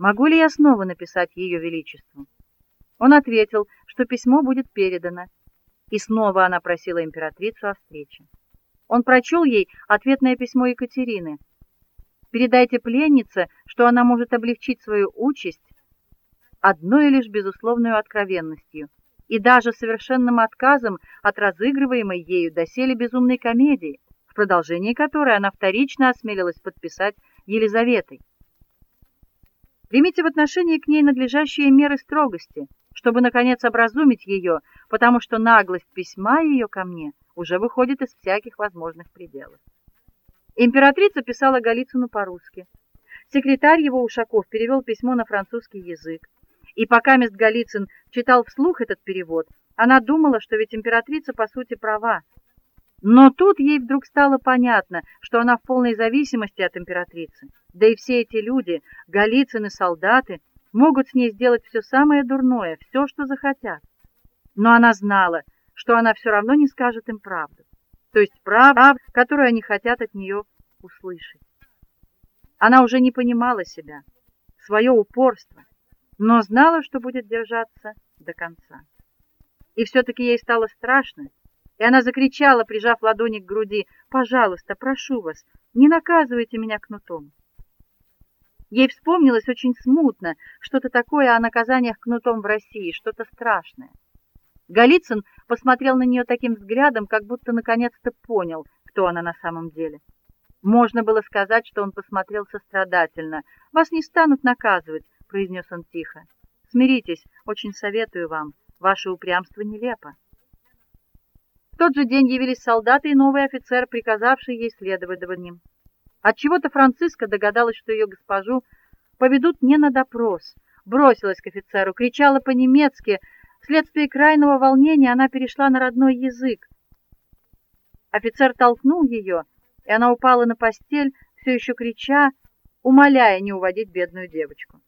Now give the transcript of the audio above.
Могу ли я снова написать ее величеству? Он ответил, что письмо будет передано, и снова она просила императрицу о встрече. Он прочел ей ответное письмо Екатерины. Передайте пленнице, что она может облегчить свою участь одной лишь безусловной откровенностью и даже совершенным отказом от разыгрываемой ею доселе безумной комедии, в продолжении которой она вторично осмелилась подписать Елизаветой. Примите в отношении к ней надлежащие меры строгости, чтобы наконец образумить ее, потому что наглость письма ее ко мне уже выходит из всяких возможных пределов. Императрица писала Голицыну по-русски. Секретарь его Ушаков перевел письмо на французский язык. И пока мест Голицын читал вслух этот перевод, она думала, что ведь императрица по сути права. Но тут ей вдруг стало понятно, что она в полной зависимости от императрицы. Да и все эти люди, Голицын и солдаты, могут с ней сделать все самое дурное, все, что захотят. Но она знала, что она все равно не скажет им правду, то есть правду, которую они хотят от нее услышать. Она уже не понимала себя, свое упорство, но знала, что будет держаться до конца. И все таки ей стало страшно, и она закричала, прижав ладони к груди: "Пожалуйста, прошу вас, не наказывайте меня кнутом". Ей вспомнилось очень смутно что-то такое о наказаниях кнутом в России, что-то страшное. Голицын посмотрел на нее таким взглядом, как будто наконец-то понял, кто она на самом деле. Можно было сказать, что он посмотрел сострадательно. Вас не станут наказывать, произнес он тихо. Смиритесь, очень советую вам. Ваше упрямство нелепо. Тот же день явились солдаты и новый офицер, приказавший ей следовать за ним. От чего-то Франциска догадалась, что ее госпожу поведут не на допрос. Бросилась к офицеру, кричала по-немецки. Вследствие крайнего волнения она перешла на родной язык. Офицер толкнул ее, и она упала на постель, все еще крича, умоляя не уводить бедную девочку.